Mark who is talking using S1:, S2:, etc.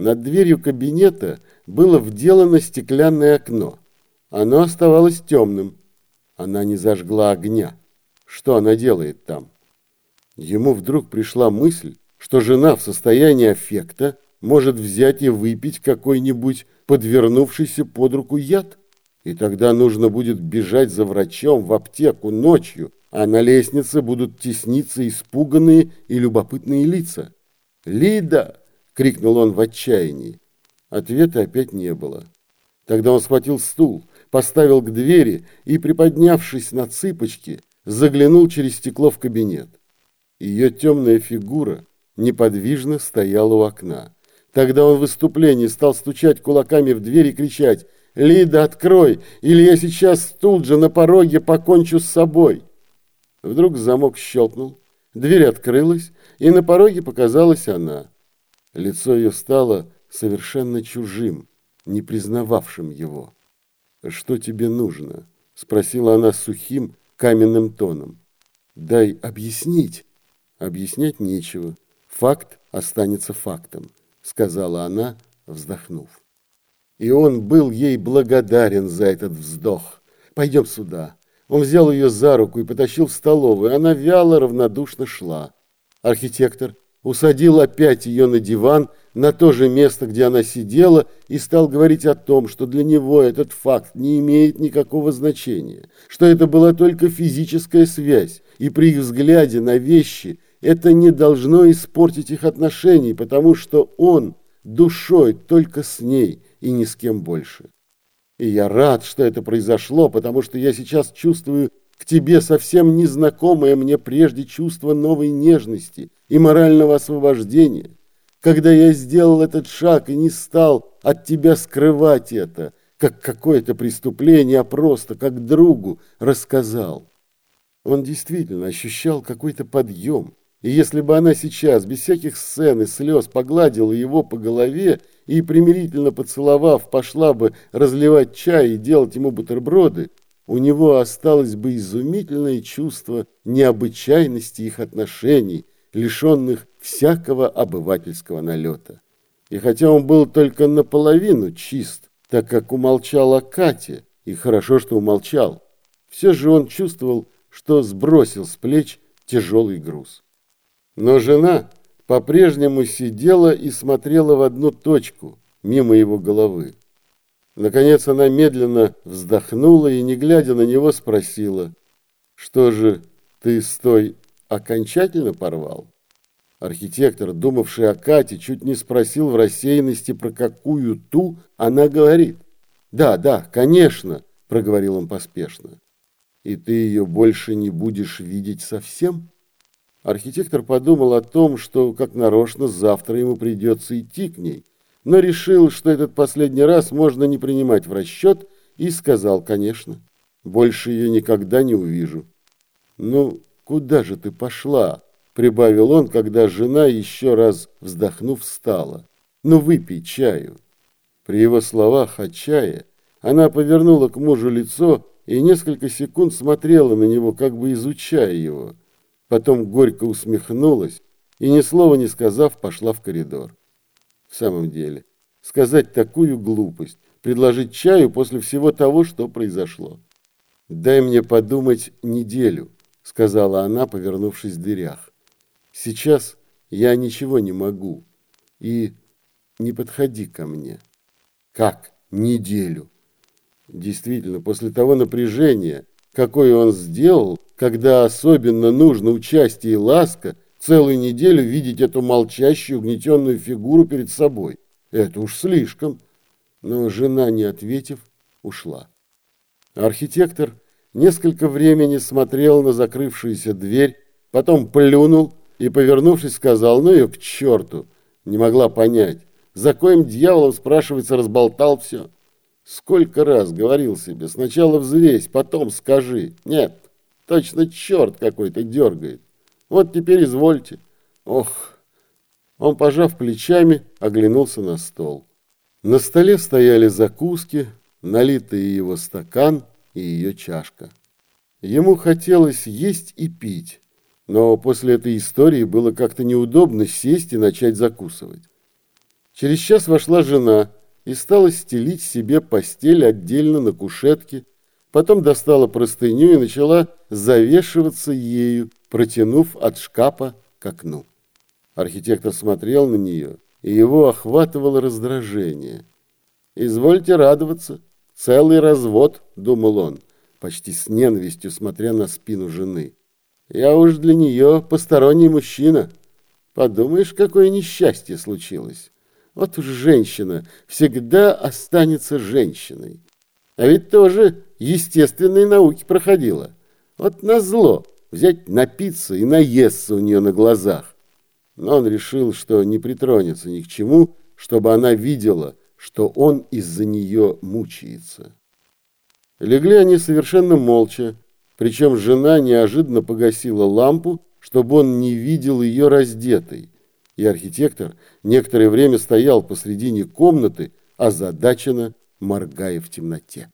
S1: Над дверью кабинета было вделано стеклянное окно. Оно оставалось темным. Она не зажгла огня. Что она делает там? Ему вдруг пришла мысль, что жена в состоянии аффекта может взять и выпить какой-нибудь подвернувшийся под руку яд. И тогда нужно будет бежать за врачом в аптеку ночью, а на лестнице будут тесниться испуганные и любопытные лица. «Лида!» — крикнул он в отчаянии. Ответа опять не было. Тогда он схватил стул, поставил к двери и, приподнявшись на цыпочки, заглянул через стекло в кабинет. Ее темная фигура неподвижно стояла у окна. Тогда он в выступлении стал стучать кулаками в дверь и кричать «Лида, открой, или я сейчас тут же на пороге покончу с собой!» Вдруг замок щелкнул, дверь открылась, и на пороге показалась она. Лицо ее стало совершенно чужим, не признававшим его. «Что тебе нужно?» — спросила она сухим, каменным тоном. «Дай объяснить». «Объяснять нечего. Факт останется фактом», — сказала она, вздохнув. И он был ей благодарен за этот вздох. «Пойдем сюда». Он взял ее за руку и потащил в столовую. Она вяло, равнодушно шла. Архитектор усадил опять ее на диван, на то же место, где она сидела, и стал говорить о том, что для него этот факт не имеет никакого значения, что это была только физическая связь, и при их взгляде на вещи это не должно испортить их отношений, потому что он душой только с ней и ни с кем больше. И я рад, что это произошло, потому что я сейчас чувствую к тебе совсем незнакомое мне прежде чувство новой нежности и морального освобождения. Когда я сделал этот шаг и не стал от тебя скрывать это, как какое-то преступление, а просто как другу рассказал. Он действительно ощущал какой-то подъем, и если бы она сейчас, без всяких сцен и слез, погладила его по голове и, примирительно поцеловав, пошла бы разливать чай и делать ему бутерброды, у него осталось бы изумительное чувство необычайности их отношений, лишенных всякого обывательского налета. И хотя он был только наполовину чист, так как умолчал о Кате, и хорошо, что умолчал, все же он чувствовал, что сбросил с плеч тяжелый груз. Но жена по-прежнему сидела и смотрела в одну точку, мимо его головы. Наконец она медленно вздохнула и, не глядя на него, спросила, «Что же, ты с той окончательно порвал?» Архитектор, думавший о Кате, чуть не спросил в рассеянности, про какую ту она говорит. «Да, да, конечно», — проговорил он поспешно. «И ты ее больше не будешь видеть совсем?» Архитектор подумал о том, что, как нарочно, завтра ему придется идти к ней, но решил, что этот последний раз можно не принимать в расчет, и сказал, конечно, больше ее никогда не увижу. «Ну, куда же ты пошла?» — прибавил он, когда жена, еще раз вздохнув, встала. «Ну, выпей чаю». При его словах о чае она повернула к мужу лицо и несколько секунд смотрела на него, как бы изучая его. Потом горько усмехнулась и, ни слова не сказав, пошла в коридор. В самом деле, сказать такую глупость, предложить чаю после всего того, что произошло. «Дай мне подумать неделю», — сказала она, повернувшись в дверях. «Сейчас я ничего не могу, и не подходи ко мне». «Как неделю?» Действительно, после того напряжения, какое он сделал, когда особенно нужно участие и ласка, целую неделю видеть эту молчащую, угнетенную фигуру перед собой. Это уж слишком. Но жена, не ответив, ушла. Архитектор несколько времени смотрел на закрывшуюся дверь, потом плюнул и, повернувшись, сказал, ну ее к черту. Не могла понять, за коим дьяволом, спрашивается, разболтал все. Сколько раз говорил себе, сначала взвесь, потом скажи. Нет, точно черт какой-то дергает. Вот теперь извольте. Ох. Он, пожав плечами, оглянулся на стол. На столе стояли закуски, налитые его стакан и ее чашка. Ему хотелось есть и пить, но после этой истории было как-то неудобно сесть и начать закусывать. Через час вошла жена и стала стелить себе постель отдельно на кушетке, потом достала простыню и начала завешиваться ею, протянув от шкафа к окну. Архитектор смотрел на нее, и его охватывало раздражение. «Извольте радоваться, целый развод», — думал он, почти с ненавистью смотря на спину жены. «Я уж для нее посторонний мужчина. Подумаешь, какое несчастье случилось. Вот уж женщина всегда останется женщиной. А ведь тоже естественные науки проходила. Вот назло взять напиться и наесться у нее на глазах. Но он решил, что не притронется ни к чему, чтобы она видела, что он из-за нее мучается. Легли они совершенно молча, причем жена неожиданно погасила лампу, чтобы он не видел ее раздетой, и архитектор некоторое время стоял посредине комнаты, озадаченно моргая в темноте.